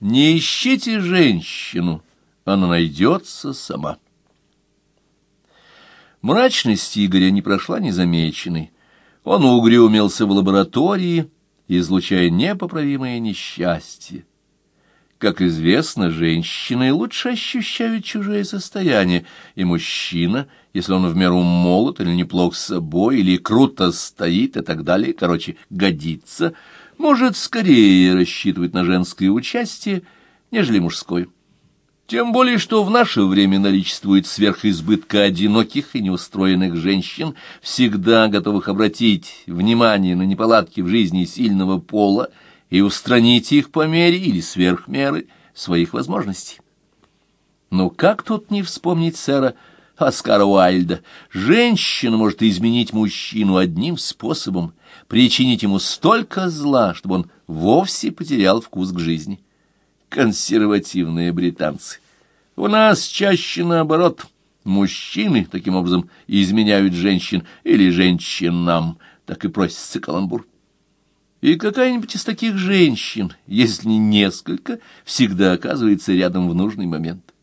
Не ищите женщину, она найдется сама. Мрачность Игоря не прошла незамеченной. Он угрюмился в лаборатории, излучая непоправимое несчастье. Как известно, женщины лучше ощущают чужое состояние, и мужчина, если он в меру молод или неплох собой, или круто стоит и так далее, короче, годится, может скорее рассчитывать на женское участие, нежели мужское. Тем более, что в наше время наличествует сверхизбытка одиноких и неустроенных женщин, всегда готовых обратить внимание на неполадки в жизни сильного пола, и устранить их по мере или сверх меры своих возможностей. Но как тут не вспомнить сэра Оскара Уайльда? Женщина может изменить мужчину одним способом, причинить ему столько зла, чтобы он вовсе потерял вкус к жизни. Консервативные британцы. У нас чаще наоборот. Мужчины, таким образом, изменяют женщин или женщинам, так и просится каламбур. И какая-нибудь из таких женщин, если не несколько, всегда оказывается рядом в нужный момент.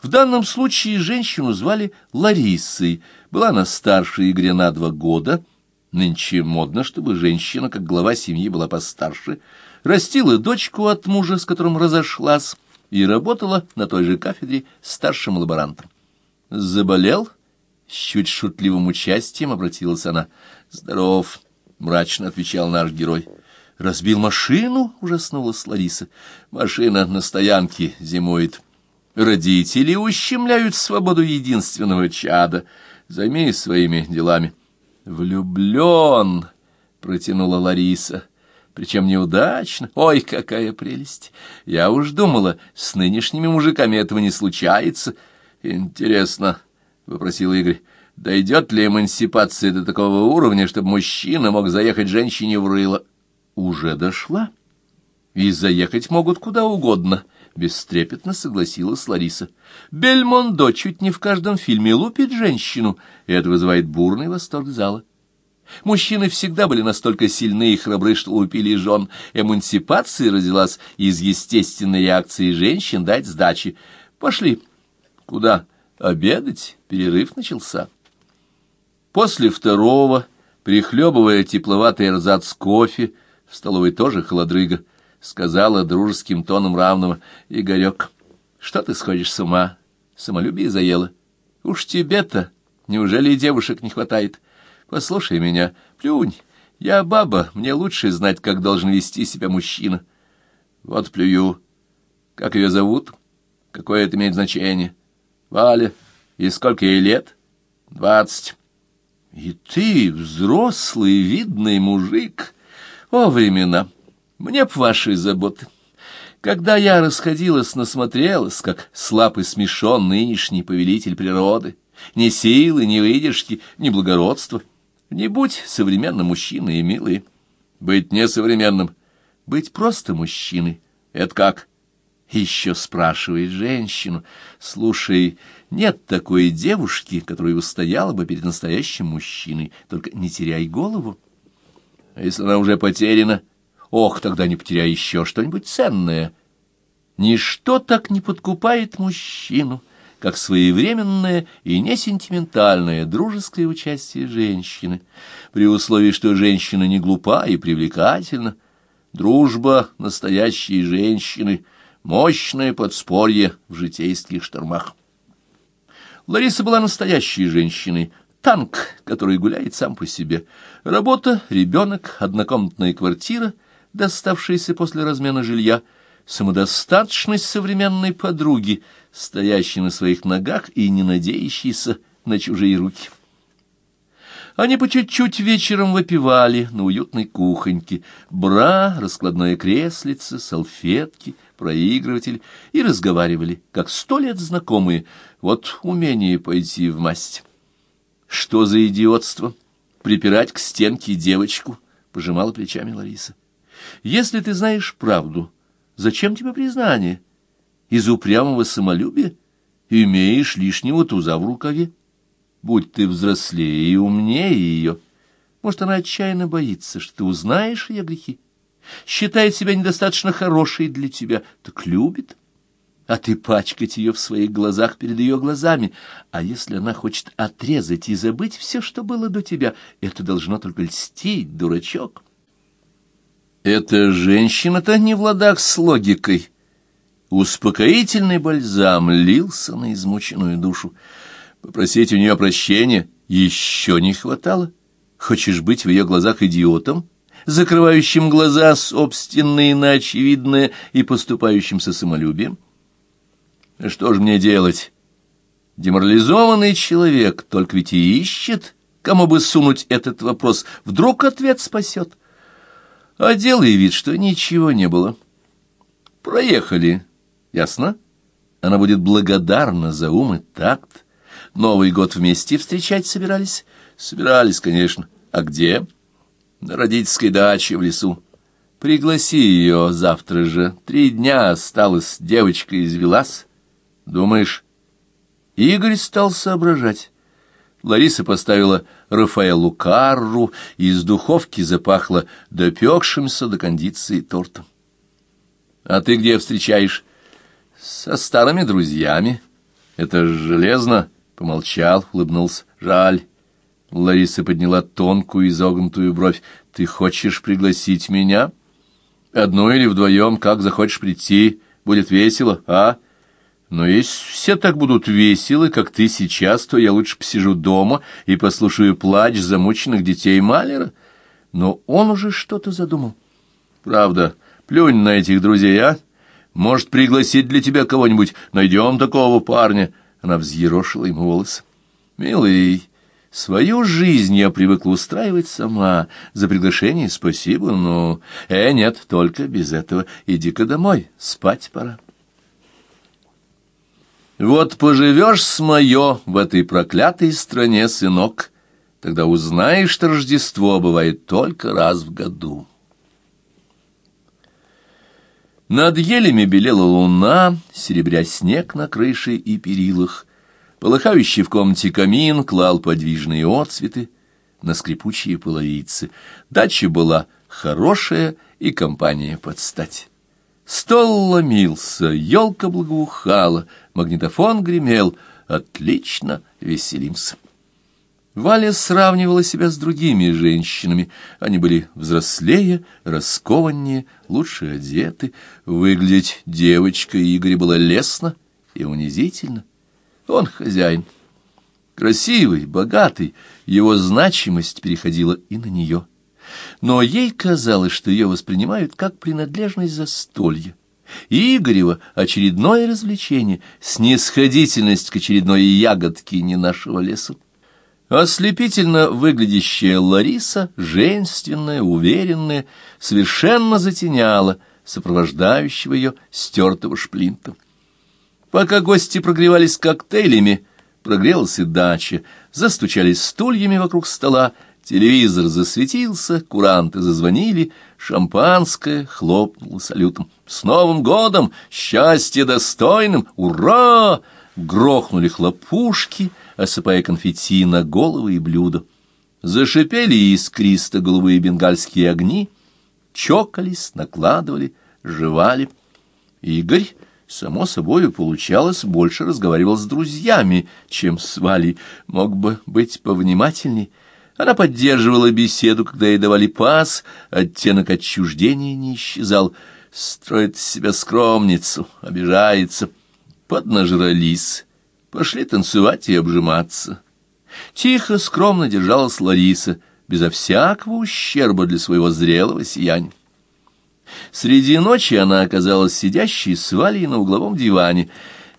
В данном случае женщину звали Ларисой. Была она старше Игоря на два года. Нынче модно, чтобы женщина, как глава семьи, была постарше. Растила дочку от мужа, с которым разошлась, и работала на той же кафедре старшим лаборантом. «Заболел?» — с чуть шутливым участием обратилась она. «Здоров!» — мрачно отвечал наш герой. «Разбил машину?» — ужаснулась Лариса. «Машина на стоянке зимует. Родители ущемляют свободу единственного чада. Займись своими делами». «Влюблен!» — протянула Лариса. «Причем неудачно. Ой, какая прелесть! Я уж думала, с нынешними мужиками этого не случается. Интересно!» — вопросил Игорь. Дойдет ли эмансипация до такого уровня, чтобы мужчина мог заехать женщине в рыло? Уже дошла. И заехать могут куда угодно, — бестрепетно согласилась Лариса. Бельмондо чуть не в каждом фильме лупит женщину, и это вызывает бурный восторг зала. Мужчины всегда были настолько сильны и храбры, что лупили жен. Эмансипация родилась из естественной реакции женщин дать сдачи. Пошли. Куда? Обедать? Перерыв начался. После второго, прихлебывая тепловатый эрзац кофе, в столовой тоже холодрыга, сказала дружеским тоном равного, «Игорек, что ты сходишь с ума? Самолюбие заело. Уж тебе-то, неужели девушек не хватает? Послушай меня, плюнь, я баба, мне лучше знать, как должен вести себя мужчина. Вот плюю. Как ее зовут? Какое это имеет значение? Валя. И сколько ей лет? Двадцать. И ты, взрослый, видный мужик, о времена, мне б ваши заботы. Когда я расходилась, насмотрелась, как слаб и смешон нынешний повелитель природы, ни силы, ни выдержки, ни благородства. Не будь современным мужчиной, милый. Быть несовременным, быть просто мужчиной. Это как? Еще спрашивает женщину. Слушай, нет такой девушки, которая устояла бы перед настоящим мужчиной. Только не теряй голову. А если она уже потеряна? Ох, тогда не потеряй еще что-нибудь ценное. Ничто так не подкупает мужчину, как своевременное и несентиментальное дружеское участие женщины, при условии, что женщина не глупа и привлекательна. Дружба настоящей женщины — мощное подспорье в житейских штормах. Лариса была настоящей женщиной, танк, который гуляет сам по себе. Работа, ребенок, однокомнатная квартира, доставшаяся после размена жилья, самодостаточность современной подруги, стоящей на своих ногах и не надеющейся на чужие руки. Они по чуть-чуть вечером выпивали на уютной кухоньке. Бра, раскладное креслице, салфетки, проигрыватель, и разговаривали, как сто лет знакомые. Вот умение пойти в масть. Что за идиотство? Припирать к стенке девочку, — пожимала плечами Лариса. Если ты знаешь правду, зачем тебе признание? Из упрямого самолюбия имеешь лишнего туза в рукаве. Будь ты взрослее и умнее ее. Может, она отчаянно боится, что ты узнаешь ее грехи. считает себя недостаточно хорошей для тебя, так любит. А ты пачкать ее в своих глазах перед ее глазами. А если она хочет отрезать и забыть все, что было до тебя, это должно только льстить, дурачок. Эта женщина-то не в ладах с логикой. Успокоительный бальзам лился на измученную душу. Попросить у нее прощения еще не хватало. Хочешь быть в ее глазах идиотом, закрывающим глаза собственные на очевидное и поступающим со самолюбием? Что же мне делать? Деморализованный человек только ведь и ищет, кому бы сунуть этот вопрос. Вдруг ответ спасет. А делай вид, что ничего не было. Проехали. Ясно? Она будет благодарна за ум и такт. Новый год вместе встречать собирались? Собирались, конечно. А где? На родительской даче в лесу. Пригласи ее завтра же. Три дня осталось, девочка извелась. Думаешь, Игорь стал соображать? Лариса поставила Рафаэлу карру, из духовки запахло допекшимся до кондиции тортом. — А ты где встречаешь? — Со старыми друзьями. — Это железно. Помолчал, улыбнулся. — Жаль. Лариса подняла тонкую изогнутую бровь. — Ты хочешь пригласить меня? — Одну или вдвоем, как захочешь прийти. Будет весело, а? — но если все так будут веселы, как ты сейчас, то я лучше посижу дома и послушаю плач замученных детей Малера. Но он уже что-то задумал. Правда, плюнь на этих друзей, а? Может, пригласить для тебя кого-нибудь? Найдем такого парня. Она взъерошила ему волосы. Милый, свою жизнь я привыкла устраивать сама. За приглашение спасибо, но... Э, нет, только без этого. Иди-ка домой, спать пора. Вот поживешь с мое в этой проклятой стране, сынок, тогда узнаешь, что Рождество бывает только раз в году. Над елями белела луна, серебря снег на крыше и перилах. Полыхающий в комнате камин клал подвижные отцветы на скрипучие половицы. Дача была хорошая и компания под стать. Стол ломился, елка благоухала, магнитофон гремел. Отлично, веселимся. Валя сравнивала себя с другими женщинами. Они были взрослее, раскованнее, лучше одеты. Выглядеть девочкой Игоря было лестно и унизительно. Он хозяин. Красивый, богатый, его значимость переходила и на нее но ей казалось, что ее воспринимают как принадлежность застолья. Игорева очередное развлечение, снисходительность к очередной ягодке не нашего леса. Ослепительно выглядящая Лариса, женственная, уверенная, совершенно затеняла сопровождающего ее стертого шплинта. Пока гости прогревались коктейлями, прогрелась и дача, застучались стульями вокруг стола, Телевизор засветился, куранты зазвонили, шампанское хлопнуло салютом. «С Новым годом! Счастье достойным! Ура!» Грохнули хлопушки, осыпая конфетти на головы и блюда. Зашипели искристо-голубые бенгальские огни, чокались, накладывали, жевали. Игорь, само собой, получалось, больше разговаривал с друзьями, чем с Валей. Мог бы быть повнимательней, она поддерживала беседу, когда ей давали пас, оттенок отчуждения не исчезал. Строит из себя скромницу, обижается. Поднажрались, пошли танцевать и обжиматься. Тихо, скромно держалась Лариса, безо всякого ущерба для своего зрелого сияния. Среди ночи она оказалась сидящей с Валей на угловом диване.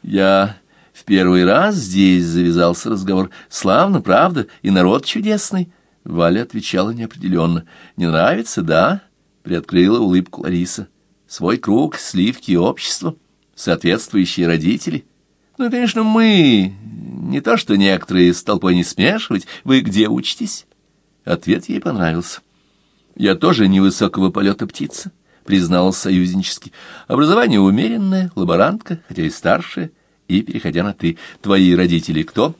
Я в первый раз здесь завязался разговор. Славно, правда, и народ чудесный. Валя отвечала неопределенно. «Не нравится, да?» — приоткрыла улыбку Лариса. «Свой круг, сливки, общество, соответствующие родители. Ну, конечно, мы, не то что некоторые, с толпой не смешивать. Вы где учитесь?» Ответ ей понравился. «Я тоже невысокого полета птица», — призналась союзнически. «Образование умеренное, лаборантка, хотя и старшая» и, переходя на «ты», «Твои родители кто?»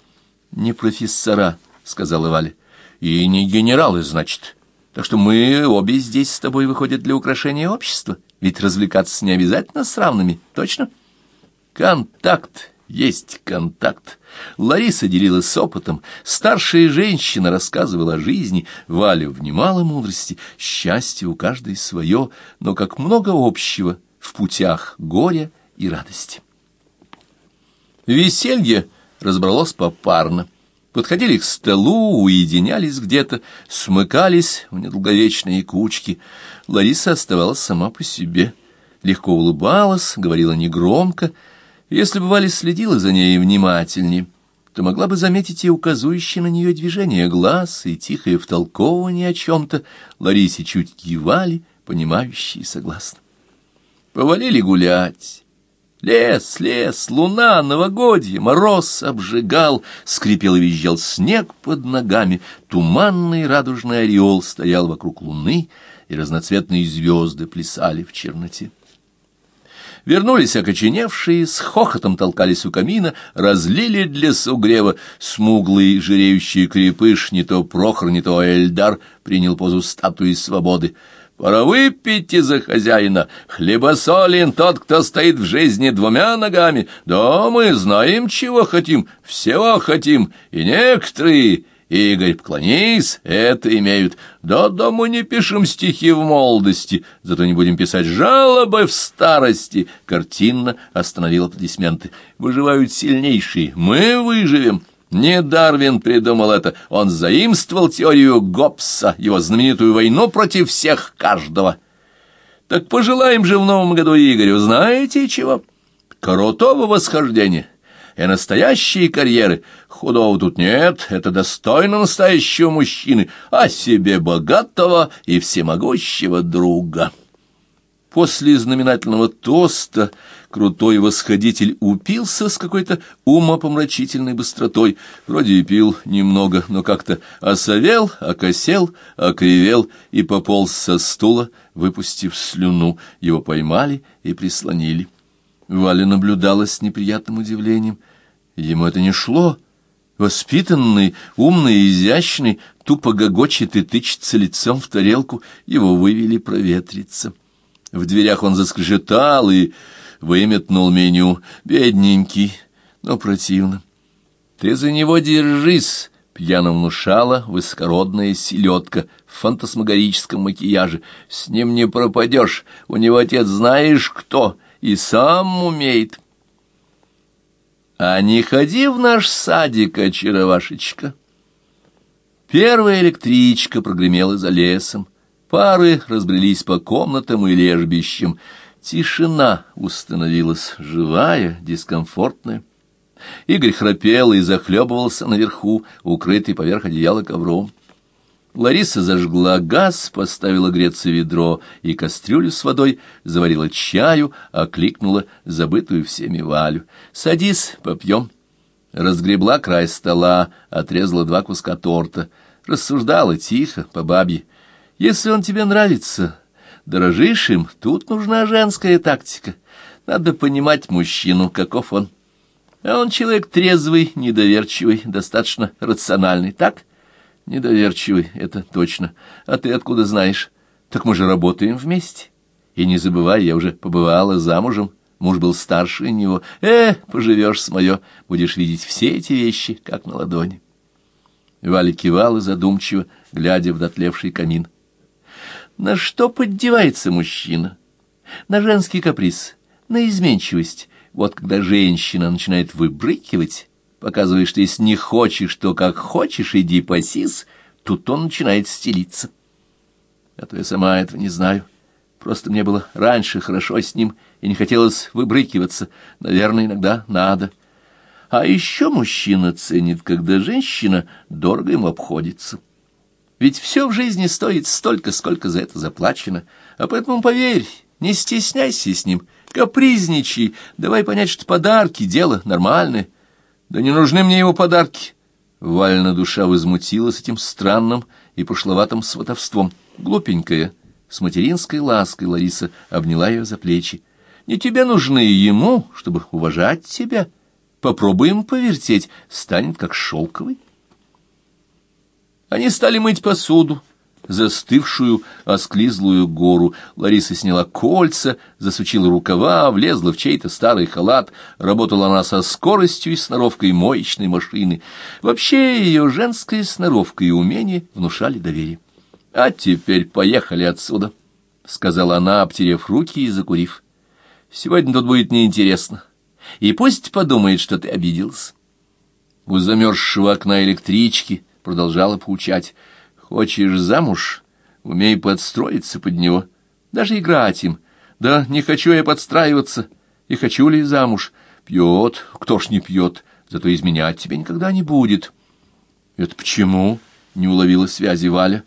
«Не профессора», — сказала Валя. «И не генералы, значит?» Так что мы обе здесь с тобой выходят для украшения общества. Ведь развлекаться не обязательно с равными, точно? Контакт есть контакт. Лариса делилась опытом, старшая женщина рассказывала о жизни, Валя внимала мудрости, счастье у каждой свое, но как много общего в путях горя и радости. Веселье разбралось попарно. Подходили к столу, уединялись где-то, смыкались в недолговечные кучки. Лариса оставалась сама по себе. Легко улыбалась, говорила негромко, если бы Валя следила за ней внимательнее, то могла бы заметить и указывающие на нее движение глаз, и тихое втолковывание о чем-то. Ларисе чуть кивали, понимающие согласно. Повалили гулять. Лес, лес, луна, новогодье, мороз обжигал, скрипел и визжал снег под ногами, туманный радужный ореол стоял вокруг луны, и разноцветные звезды плясали в черноте. Вернулись окоченевшие, с хохотом толкались у камина, разлили для сугрева. Смуглый, жиреющий крепыш, не то Прохор, не то Эльдар, принял позу статуи свободы. Пора выпить за хозяина. Хлебосолен тот, кто стоит в жизни двумя ногами. Да, мы знаем, чего хотим, всего хотим, и некоторые Игорь, поклонись, это имеют. Да-да, мы не пишем стихи в молодости, зато не будем писать жалобы в старости. Картинно остановил аплодисменты. Выживают сильнейшие, мы выживем. Не Дарвин придумал это, он заимствовал теорию Гоббса, его знаменитую войну против всех каждого. Так пожелаем же в новом году Игорю, знаете чего? Крутого восхождения и настоящие карьеры. Худого тут нет, это достойно настоящего мужчины, а себе богатого и всемогущего друга. После знаменательного тоста крутой восходитель упился с какой-то умопомрачительной быстротой. Вроде и пил немного, но как-то осовел, окосел, окривел и пополз со стула, выпустив слюну. Его поймали и прислонили. Валя наблюдала с неприятным удивлением. Ему это не шло. Воспитанный, умный, изящный, тупо гогочет и тычется лицом в тарелку, его вывели проветриться. В дверях он заскрежетал и выметнул меню. Бедненький, но противно. «Ты за него держись!» — пьяно внушала высокородная селедка в фантасмагорическом макияже. «С ним не пропадешь, у него отец знаешь кто, и сам умеет». «А не ходи в наш садик, очаровашечка!» Первая электричка прогремела за лесом. Пары разбрелись по комнатам и лежбищам. Тишина установилась, живая, дискомфортная. Игорь храпел и захлебывался наверху, укрытый поверх одеяла ковром. Лариса зажгла газ, поставила греться ведро и кастрюлю с водой, заварила чаю, окликнула забытую всеми Валю. «Садись, попьем». Разгребла край стола, отрезала два куска торта. Рассуждала тихо, по бабье. «Если он тебе нравится, дорожишь им, тут нужна женская тактика. Надо понимать мужчину, каков он. А он человек трезвый, недоверчивый, достаточно рациональный, так?» Недоверчивый, это точно. А ты откуда знаешь? Так мы же работаем вместе. И не забывай, я уже побывала замужем. Муж был старше него. Э, поживешь с мое, будешь видеть все эти вещи, как на ладони. Валя кивала задумчиво, глядя в дотлевший камин. На что поддевается мужчина? На женский каприз, на изменчивость. Вот когда женщина начинает выбрыкивать, показывая, что если не хочешь, то как хочешь, иди пасись, тут он начинает стелиться. А то я сама этого не знаю. Просто мне было раньше хорошо с ним, и не хотелось выбрыкиваться. Наверное, иногда надо. А еще мужчина ценит, когда женщина дорого ему обходится. Ведь все в жизни стоит столько, сколько за это заплачено. А поэтому поверь, не стесняйся с ним, капризничай, давай понять, что подарки — дело нормальное. Да не нужны мне его подарки. Вальна душа возмутилась этим странным и пошловатым сватовством. Глупенькая, с материнской лаской Лариса обняла ее за плечи. Не тебе нужны ему, чтобы уважать тебя. Попробуем повертеть, станет как шелковый. Они стали мыть посуду, застывшую осклизлую гору. Лариса сняла кольца, засучила рукава, влезла в чей-то старый халат. Работала она со скоростью и сноровкой моечной машины. Вообще ее женская сноровка и умение внушали доверие. «А теперь поехали отсюда», — сказала она, обтерев руки и закурив. «Сегодня тут будет неинтересно, и пусть подумает, что ты обиделся». У замерзшего окна электрички продолжала поучать — Хочешь замуж? Умей подстроиться под него, даже играть им. Да не хочу я подстраиваться, и хочу ли замуж. Пьет, кто ж не пьет, зато изменять тебе никогда не будет. Это почему? Не уловила связи Валя.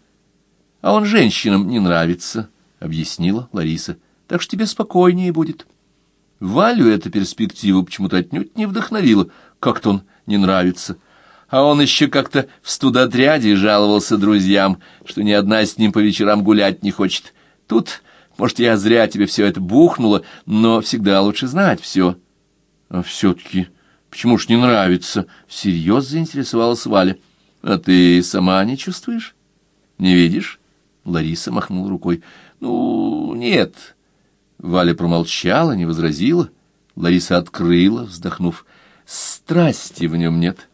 А он женщинам не нравится, объяснила Лариса. Так что тебе спокойнее будет. Валю эта перспектива почему-то отнюдь не вдохновила. Как-то он не нравится а он еще как-то в студотряде жаловался друзьям, что ни одна с ним по вечерам гулять не хочет. Тут, может, я зря тебе все это бухнула, но всегда лучше знать все. А все-таки, почему ж не нравится? Всерьез заинтересовалась Валя. А ты сама не чувствуешь? Не видишь? Лариса махнула рукой. Ну, нет. Валя промолчала, не возразила. Лариса открыла, вздохнув. Страсти в нем нет. —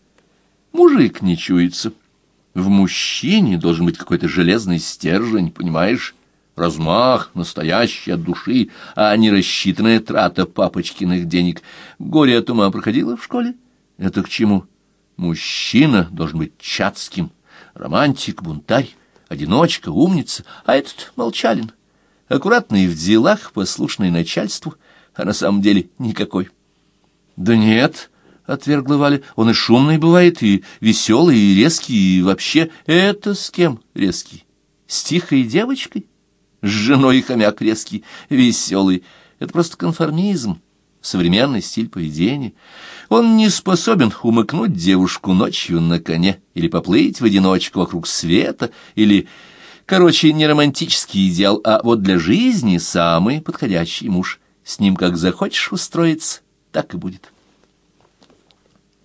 Мужик не чуется. В мужчине должен быть какой-то железный стержень, понимаешь? Размах, настоящий от души, а не рассчитанная трата папочкиных денег. Горе от ума проходило в школе? Это к чему? Мужчина должен быть чацким, романтик, бунтарь, одиночка, умница, а этот молчалин. Аккуратный в делах, послушный начальству, а на самом деле никакой. Да нет, отвергла Валя. Он и шумный бывает, и веселый, и резкий, и вообще... Это с кем резкий? С тихой девочкой? С женой хомяк резкий, веселый. Это просто конформизм, современный стиль поведения. Он не способен умыкнуть девушку ночью на коне или поплыть в одиночку вокруг света, или... Короче, не романтический идеал, а вот для жизни самый подходящий муж. С ним как захочешь устроиться, так и будет.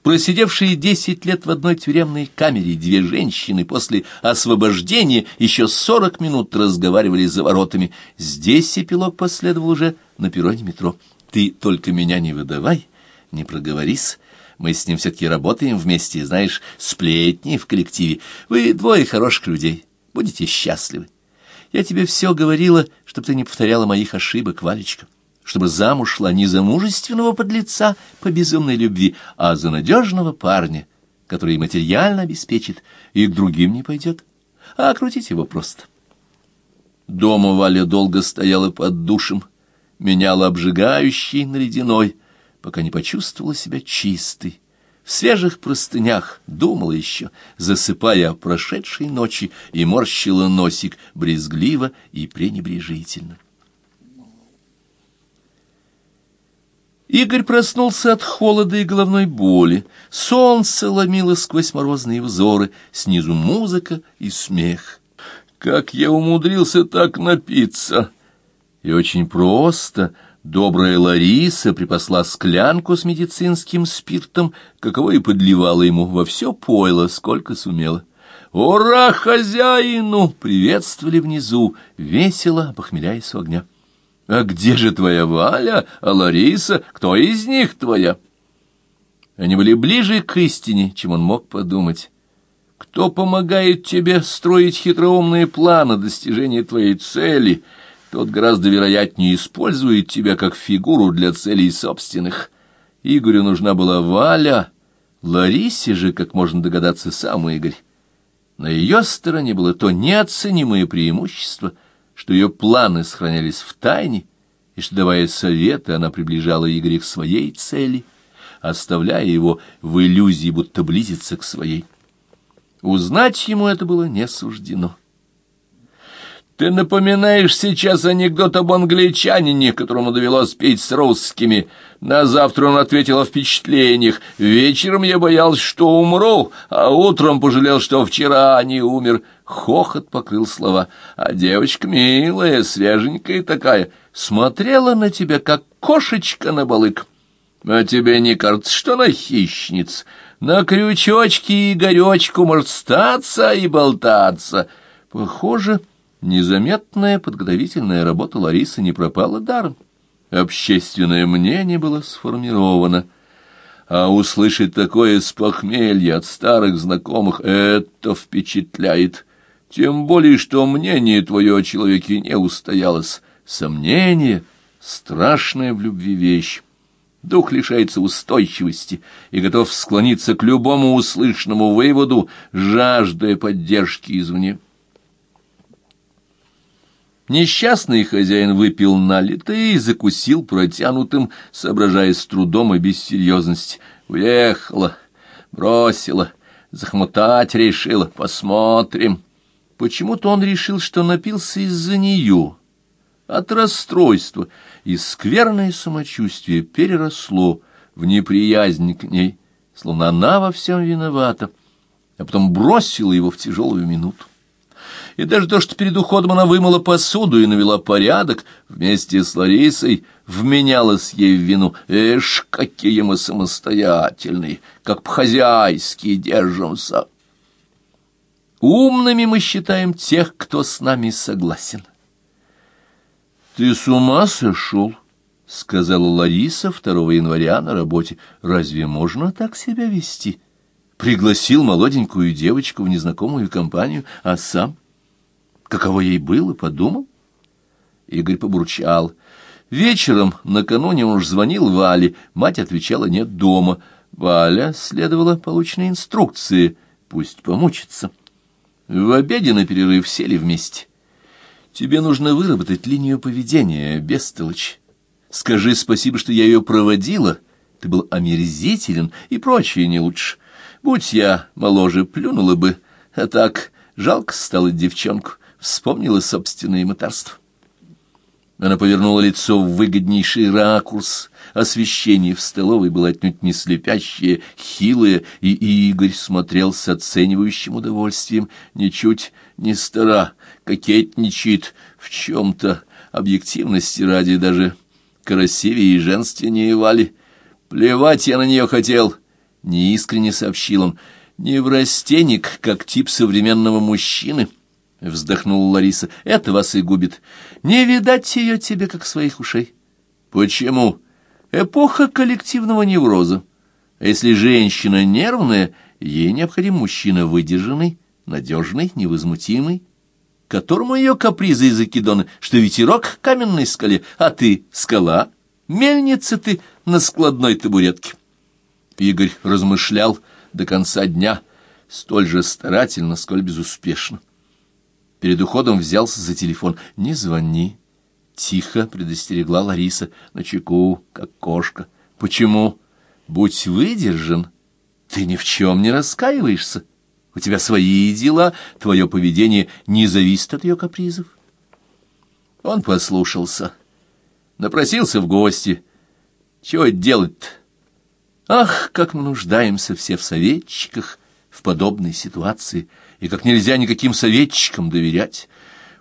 Просидевшие десять лет в одной тюремной камере две женщины после освобождения еще сорок минут разговаривали за воротами. Здесь эпилог последовал уже на перроне метро. «Ты только меня не выдавай, не проговорись». Мы с ним все-таки работаем вместе, знаешь, сплетни в коллективе. Вы двое хороших людей, будете счастливы. Я тебе все говорила, чтобы ты не повторяла моих ошибок, Валечка чтобы замуж шла не за мужественного подлеца по безумной любви, а за надежного парня, который материально обеспечит и к другим не пойдет, а окрутить его просто. Дома Валя долго стояла под душем, меняла обжигающий на ледяной, пока не почувствовала себя чистой. В свежих простынях думала еще, засыпая прошедшей ночи, и морщила носик брезгливо и пренебрежительно. Игорь проснулся от холода и головной боли. Солнце ломило сквозь морозные взоры, снизу музыка и смех. Как я умудрился так напиться! И очень просто. Добрая Лариса припасла склянку с медицинским спиртом, каково и подливала ему во все пойло, сколько сумела. «Ура хозяину!» — приветствовали внизу, весело похмеляясь у огня. А где же твоя Валя, а Лариса? Кто из них твоя? Они были ближе к истине, чем он мог подумать. Кто помогает тебе строить хитроумные планы достижения твоей цели, тот гораздо вероятнее использует тебя как фигуру для целей собственных. Игорю нужна была Валя, Ларисе же, как можно догадаться, сам Игорь. На ее стороне было то неоценимое преимущество — что ее планы сохранялись в тайне, и что, давая советы, она приближала Игоря к своей цели, оставляя его в иллюзии, будто близится к своей. Узнать ему это было не суждено. Ты напоминаешь сейчас анекдот об англичанине, которому довелось петь с русскими. На завтра он ответил о впечатлениях. Вечером я боялся, что умру, а утром пожалел, что вчера не умер. Хохот покрыл слова. А девочка милая, свеженькая такая, смотрела на тебя, как кошечка на балык. А тебе не кажется, что она хищница? На крючочке и горечку может статься и болтаться». Похоже, незаметная подготовительная работа Ларисы не пропала даром. Общественное мнение было сформировано, а услышать такое с похмелья от старых знакомых — это впечатляет. Тем более, что мнение твое о человеке не устоялось. Сомнение — страшная в любви вещь. Дух лишается устойчивости и готов склониться к любому услышанному выводу, жаждая поддержки извне. Несчастный хозяин выпил налитое и закусил протянутым, соображая с трудом и без серьезности. Уехала, бросила, захмутать решила, посмотрим. Почему-то он решил, что напился из-за нее, от расстройства, и скверное самочувствие переросло в неприязнь к ней, словно она во всем виновата, а потом бросила его в тяжелую минуту. И даже то, что перед уходом она вымыла посуду и навела порядок, вместе с Ларисой вменялась ей в вину. Эш, какие мы самостоятельные, как по-хозяйски держимся. Умными мы считаем тех, кто с нами согласен. «Ты с ума сошел?» — сказала Лариса 2 января на работе. «Разве можно так себя вести?» Пригласил молоденькую девочку в незнакомую компанию, а сам... Каково ей было, подумал? Игорь побурчал. Вечером, накануне он уж звонил Вале, мать отвечала «нет дома». Валя следовала полученной инструкции, пусть помучится. В обеде на перерыв сели вместе. Тебе нужно выработать линию поведения, бестолочь. Скажи спасибо, что я ее проводила. Ты был омерзителен и прочее не лучше. Будь я моложе, плюнула бы. А так, жалко стало девчонку. Вспомнила собственное мытарство. Она повернула лицо в выгоднейший ракурс. Освещение в столовой было отнюдь не слепящее, хилое, и Игорь смотрел с оценивающим удовольствием, ничуть не стара, кокетничает в чем-то, объективности ради даже красивее и женственнее Вали. Плевать я на нее хотел, неискренне сообщил он, не в растенник, как тип современного мужчины —— вздохнула Лариса. — Это вас и губит. Не видать ее тебе, как своих ушей. — Почему? Эпоха коллективного невроза. А если женщина нервная, ей необходим мужчина выдержанный, надежный, невозмутимый, которому ее капризы и закидоны, что ветерок каменной скале, а ты — скала, мельница ты на складной табуретке. Игорь размышлял до конца дня, столь же старательно, сколь безуспешно. Перед уходом взялся за телефон. «Не звони». Тихо предостерегла Лариса, на чеку, как кошка. «Почему? Будь выдержан. Ты ни в чем не раскаиваешься. У тебя свои дела, твое поведение не зависит от ее капризов». Он послушался, напросился в гости. Чего делать-то? Ах, как мы нуждаемся все в советчиках в подобной ситуации — и как нельзя никаким советчикам доверять.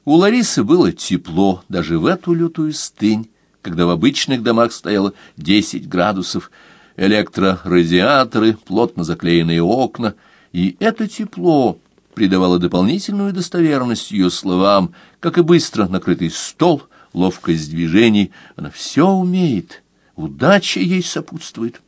У Ларисы было тепло даже в эту лютую стынь, когда в обычных домах стояло десять градусов, электрорадиаторы, плотно заклеенные окна, и это тепло придавало дополнительную достоверность ее словам, как и быстро накрытый стол, ловкость движений. Она все умеет, удача ей сопутствует.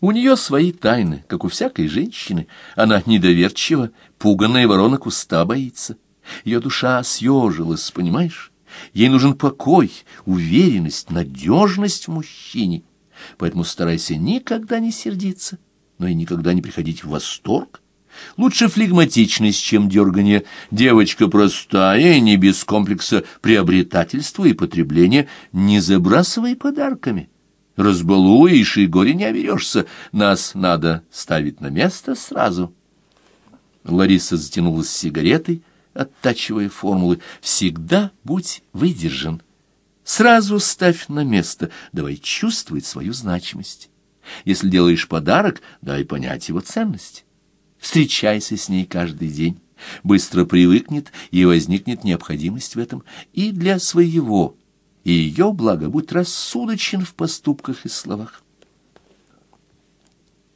У нее свои тайны, как у всякой женщины. Она недоверчива, пуганная ворона куста боится. Ее душа съежилась, понимаешь? Ей нужен покой, уверенность, надежность в мужчине. Поэтому старайся никогда не сердиться, но и никогда не приходить в восторг. Лучше флегматичность, чем дергание. Девочка простая, не без комплекса приобретательства и потребления, не забрасывай подарками. Разбалуешь, и горе не оберешься. Нас надо ставить на место сразу. Лариса затянулась сигаретой, оттачивая формулы. Всегда будь выдержан. Сразу ставь на место, давай чувствовать свою значимость. Если делаешь подарок, дай понять его ценность. Встречайся с ней каждый день. Быстро привыкнет и возникнет необходимость в этом и для своего и ее благо будь рассудочен в поступках и словах.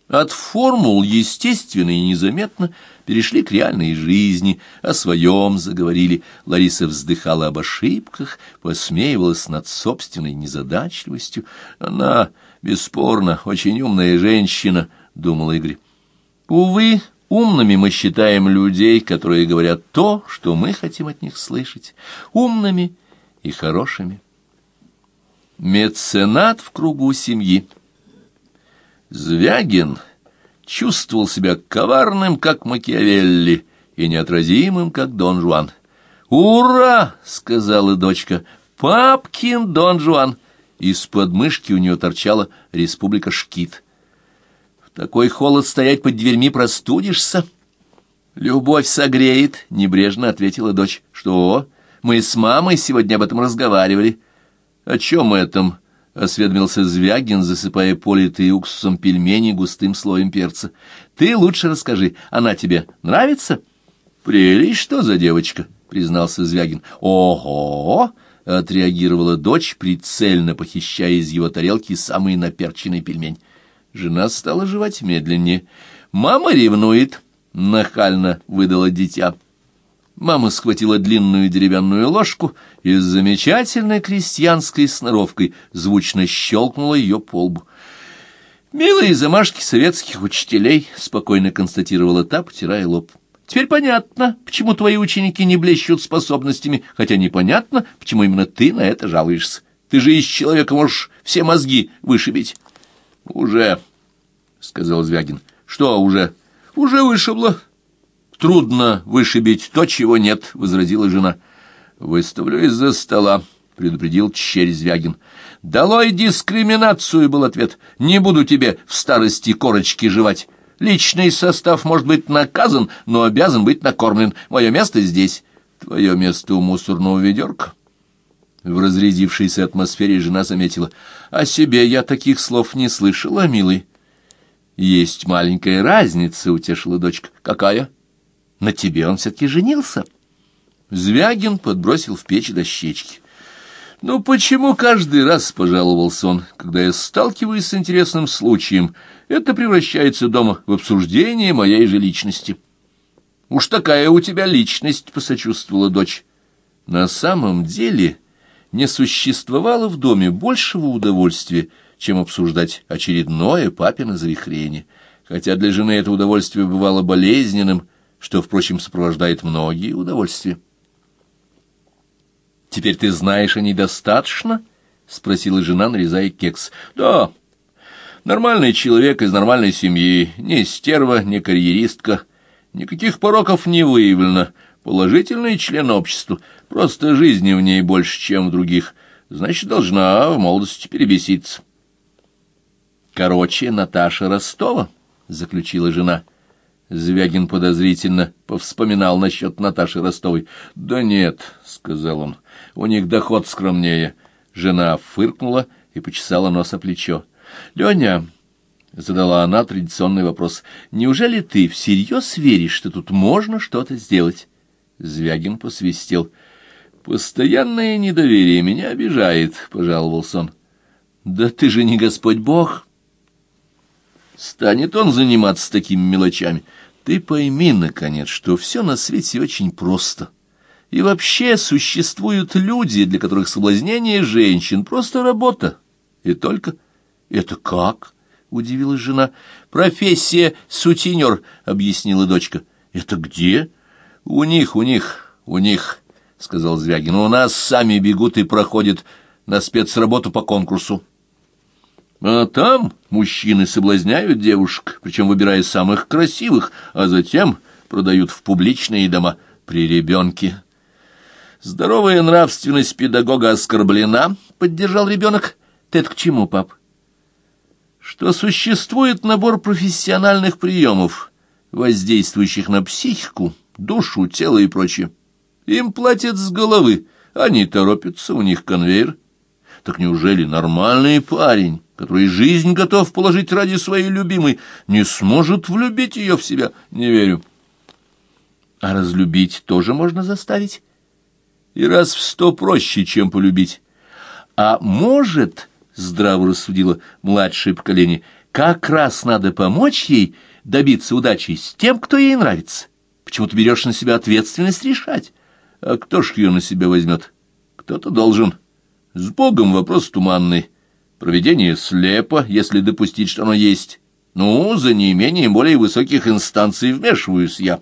От формул естественно и незаметно перешли к реальной жизни, о своем заговорили. Лариса вздыхала об ошибках, посмеивалась над собственной незадачливостью. Она, бесспорно, очень умная женщина, — думал Игорь. Увы, умными мы считаем людей, которые говорят то, что мы хотим от них слышать, умными и хорошими. Меценат в кругу семьи. Звягин чувствовал себя коварным, как Макиавелли, и неотразимым, как Дон Жуан. «Ура!» — сказала дочка. «Папкин Дон Жуан!» Из подмышки у нее торчала республика Шкит. «В такой холод стоять под дверьми простудишься?» «Любовь согреет», — небрежно ответила дочь. «Что? Мы с мамой сегодня об этом разговаривали». «О чем этом?» — осведомился Звягин, засыпая политые уксусом пельмени густым слоем перца. «Ты лучше расскажи, она тебе нравится?» «Прелесть, что за девочка?» — признался Звягин. «Ого!» — отреагировала дочь, прицельно похищая из его тарелки самый наперченный пельмень. Жена стала жевать медленнее. «Мама ревнует!» — нахально выдала дитя. Мама схватила длинную деревянную ложку и с замечательной крестьянской сноровкой звучно щелкнула ее по лбу. «Милые замашки советских учителей», — спокойно констатировала та, потирая лоб. «Теперь понятно, почему твои ученики не блещут способностями, хотя непонятно, почему именно ты на это жалуешься. Ты же из человека можешь все мозги вышибить». «Уже», — сказал Звягин. «Что уже?» «Уже вышибло» трудно вышибить то, чего нет, — возразила жена. — Выставлю из-за стола, — предупредил черь Звягин. — Долой дискриминацию, — был ответ. — Не буду тебе в старости корочки жевать. Личный состав может быть наказан, но обязан быть накормлен. Мое место здесь. Твое место у мусорного ведерка. В разрядившейся атмосфере жена заметила. — О себе я таких слов не слышала, милый. — Есть маленькая разница, — утешила дочка. — Какая? — на тебе он все-таки женился. Звягин подбросил в печь дощечки. «Ну почему каждый раз, — пожаловался он, — когда я сталкиваюсь с интересным случаем, это превращается дома в обсуждение моей же личности?» «Уж такая у тебя личность», — посочувствовала дочь. На самом деле не существовало в доме большего удовольствия, чем обсуждать очередное папино завихрение. Хотя для жены это удовольствие бывало болезненным, что, впрочем, сопровождает многие удовольствия. «Теперь ты знаешь о ней достаточно?» — спросила жена, нарезая кекс. «Да, нормальный человек из нормальной семьи, не стерва, не карьеристка, никаких пороков не выявлено, положительный член общества, просто жизни в ней больше, чем в других, значит, должна в молодости перебеситься». «Короче, Наташа Ростова», — заключила жена, — Звягин подозрительно повспоминал насчет Наташи Ростовой. «Да нет», — сказал он, — «у них доход скромнее». Жена фыркнула и почесала нос о плечо. «Леня», — задала она традиционный вопрос, — «неужели ты всерьез веришь, что тут можно что-то сделать?» Звягин посвистел. «Постоянное недоверие меня обижает», — пожаловался он. «Да ты же не Господь Бог!» Станет он заниматься такими мелочами. Ты пойми, наконец, что все на свете очень просто. И вообще существуют люди, для которых соблазнение женщин — просто работа. И только... Это как? — удивилась жена. Профессия сутенер, — объяснила дочка. Это где? У них, у них, у них, — сказал Звягин. У нас сами бегут и проходят на спецработу по конкурсу. А там мужчины соблазняют девушек, причем выбирая самых красивых, а затем продают в публичные дома при ребенке. Здоровая нравственность педагога оскорблена, поддержал ребенок. Ты к чему, пап? Что существует набор профессиональных приемов, воздействующих на психику, душу, тело и прочее. Им платят с головы, они торопятся, у них конвейер. Так неужели нормальный парень который жизнь готов положить ради своей любимой, не сможет влюбить ее в себя, не верю. А разлюбить тоже можно заставить. И раз в сто проще, чем полюбить. А может, здраво рассудило младшее поколение, как раз надо помочь ей добиться удачи с тем, кто ей нравится. Почему ты берешь на себя ответственность решать? А кто ж ее на себя возьмет? Кто-то должен. С Богом вопрос туманный. Проведение слепо, если допустить, что оно есть. Ну, за неимением более высоких инстанций вмешиваюсь я.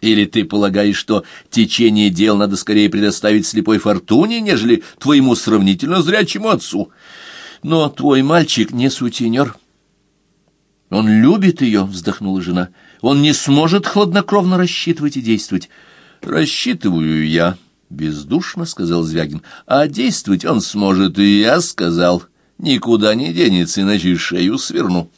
Или ты полагаешь, что течение дел надо скорее предоставить слепой фортуне, нежели твоему сравнительно зрячему отцу? Но твой мальчик не сутенер. Он любит ее, вздохнула жена. Он не сможет хладнокровно рассчитывать и действовать. Рассчитываю я, бездушно сказал Звягин. А действовать он сможет, и я сказал. Никуда не денется, иначе шею сверну.